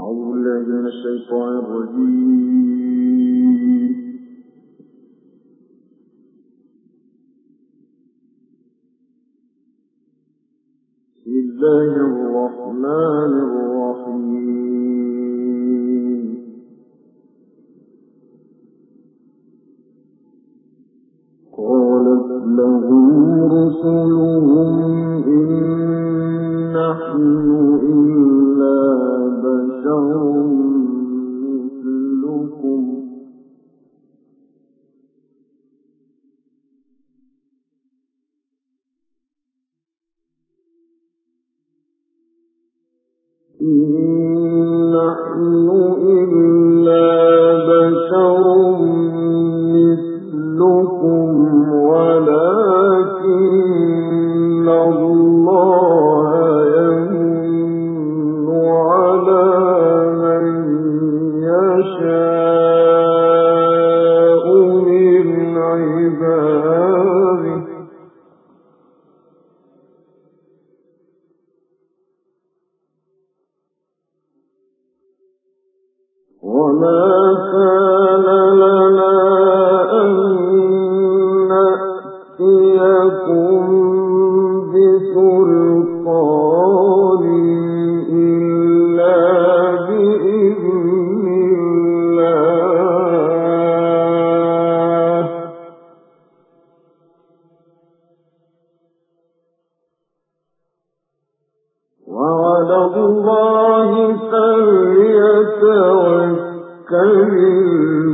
أعوذ من الشيطان الرجيم. بسم الله الرحمن الرحيم. قالت لهم رسلهم إن نحن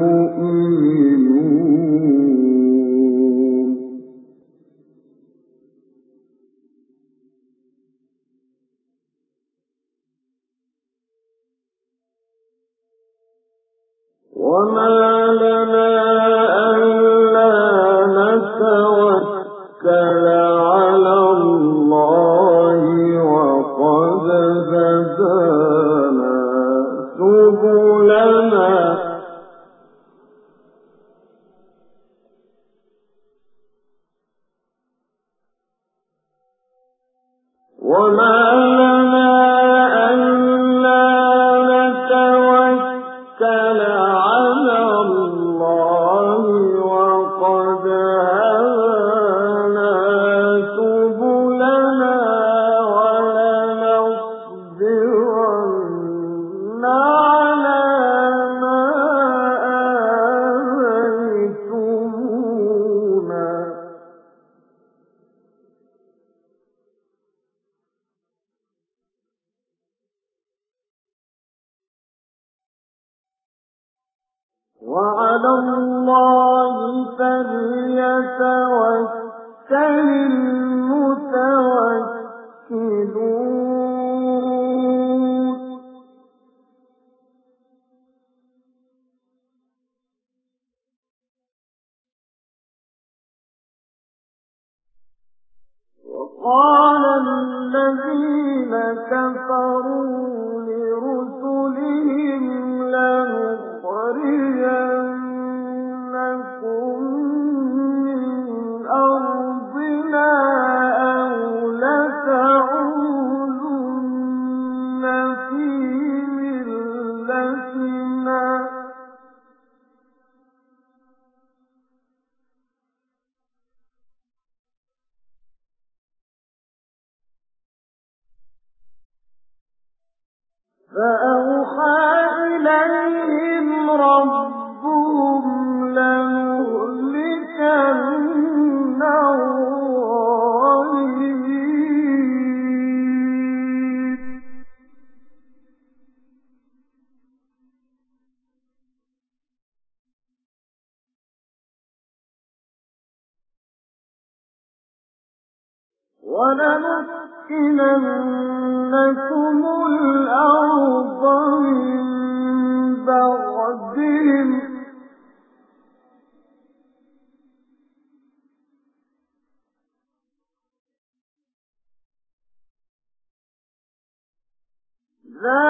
للمؤمنين لا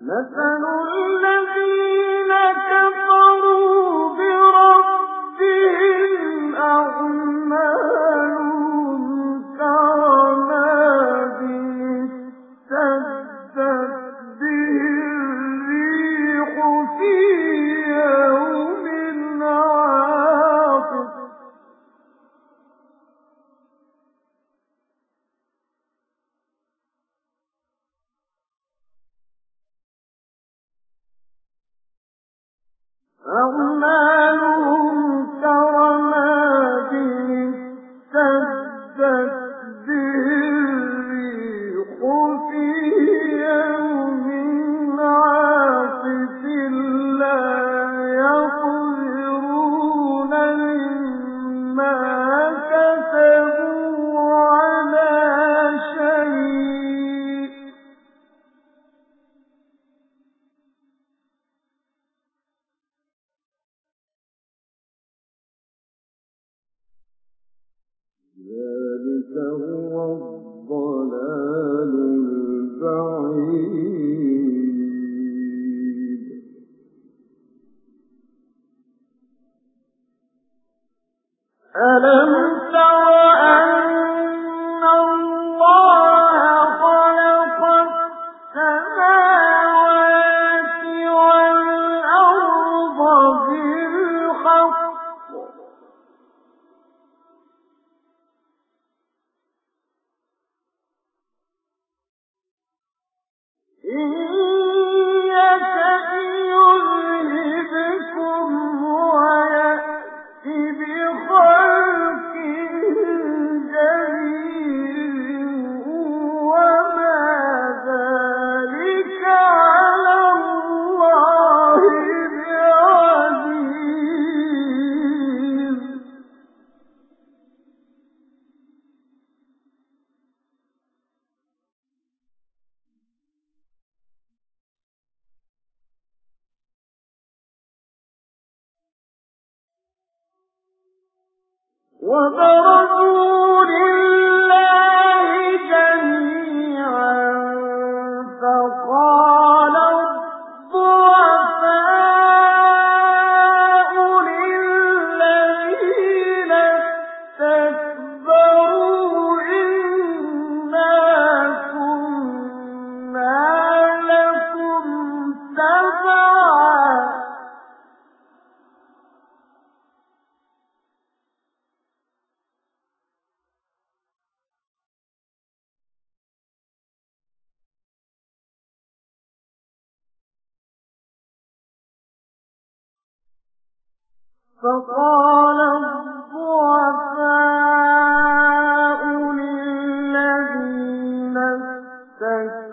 مثل الذين Well ألم تر وبرزوا فقال الضعفاء للذين استكبروا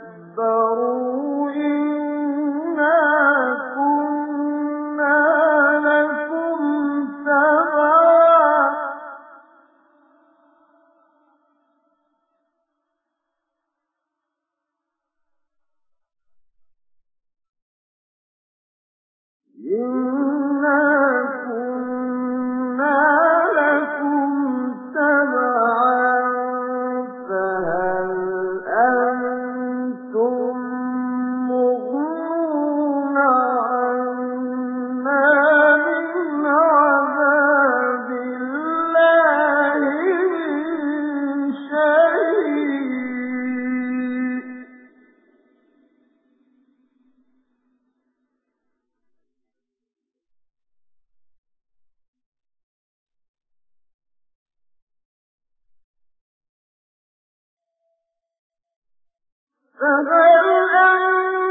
فهل أنت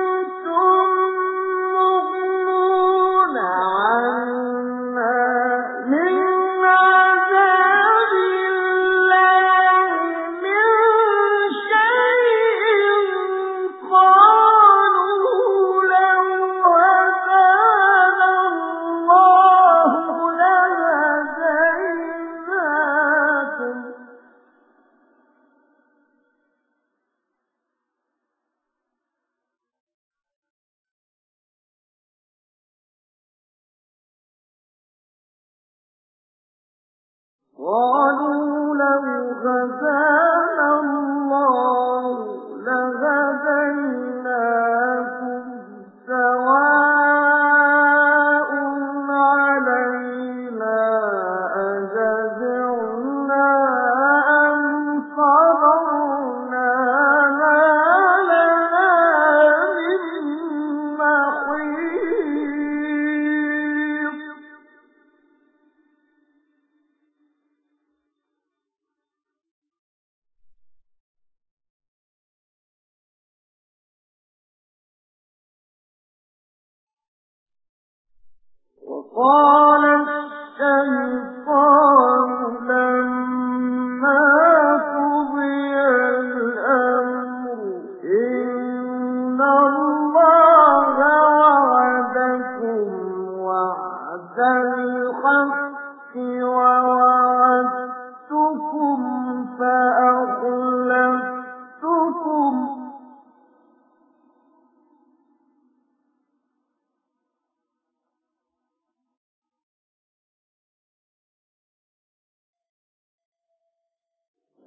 قال الشمس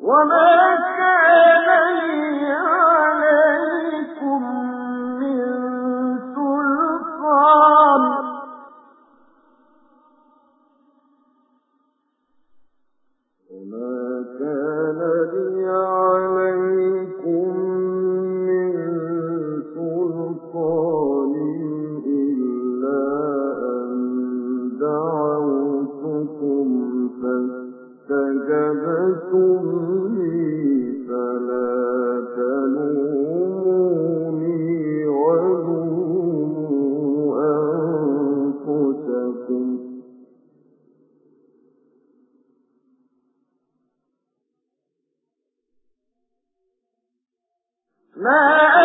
وما كان لي ما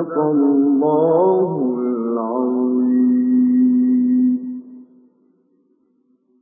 صدق الله